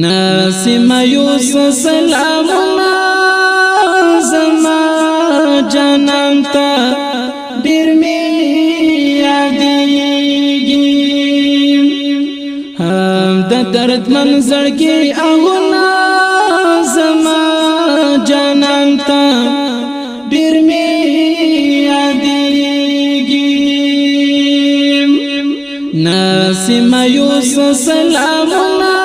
ناسم یوس سلامنا زما جانان تا ډیر می هم د درد منظر کې اغنا زما جانان تا ډیر می یادېږي ناسم یوس سلامنا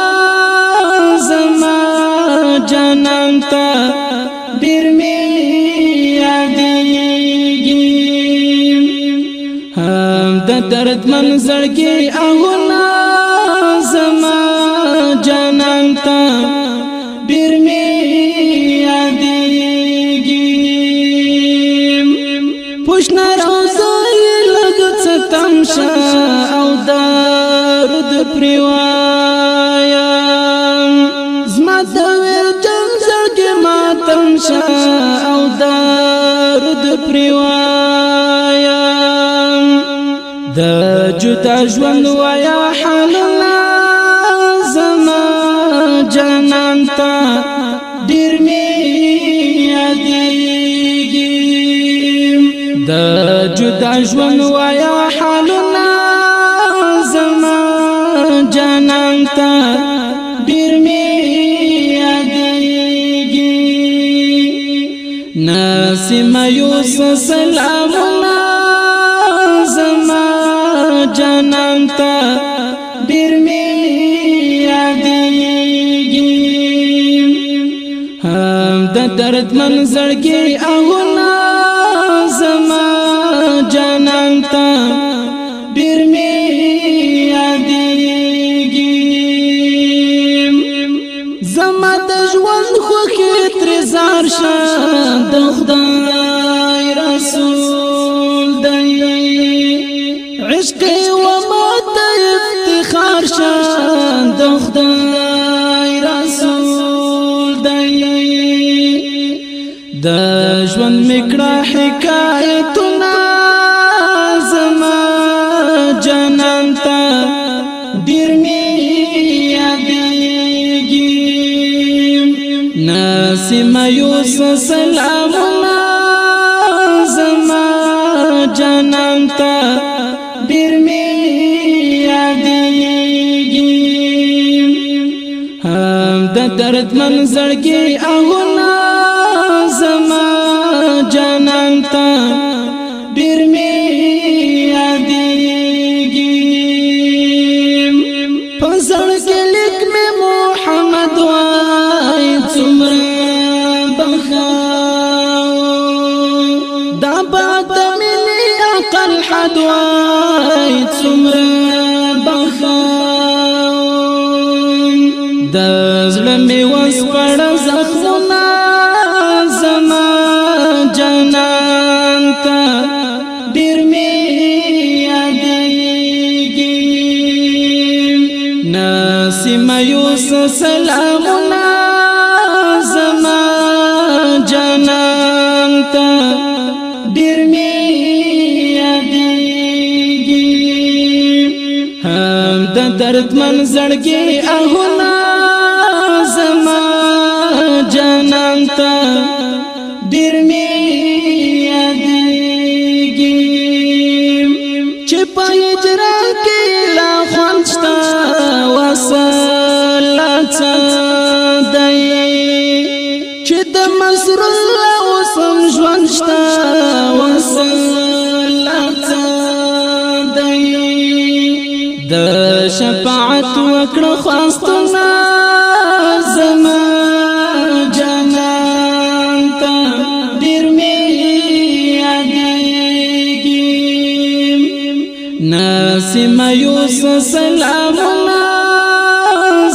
د درد منظر کې اغنا زما جانان تا ډیر می یادېږي. پښنا روزه لګ څه تمشا او درد پریوایا زما د شا او درد د جدا ژوند وایا حالنا زما جانان تا ډیر می یادېږي د جدا ژوند وایا حالنا زما جانان تا ډیر می ناسم یوس سلامنا درد منظر کې اغنا زما جانان تا. ډیر می یادېږي. زما د ژوند خوخي تر زار شه. د خدای رسول دی. عشق و مات افتخار شان د خدای د ژوند میکړه حکایتونه زما جانان ته ډیر می یادېږي. ناسم یوس سلامنا زما جانان تا ډیر می یادېږي. هم د درد منظر کې پسړ کې لیک می محمد وای څومره دا بعد مني أقل حد ناس مایوس سلامنا زما جانان ته ډیر می یادېږي. هم د دردمن زړګي اهونه شفاعت وکړه خواستنا زما جانان ته ډیر می یادېږي ناسم یوس سلامنا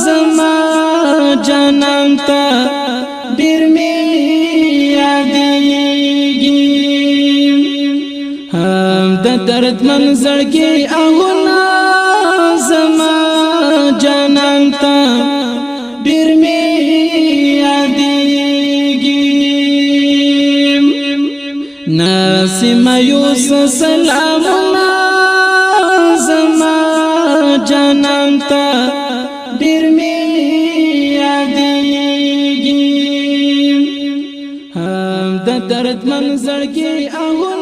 زما جانان ته ډیر می یادېږي هم د درد منظر کې اغنا تا ډیر می یادېږي ناسم یوس سلام زما جانم تا ډیر می یادېږي هم د درد منزل کې اغون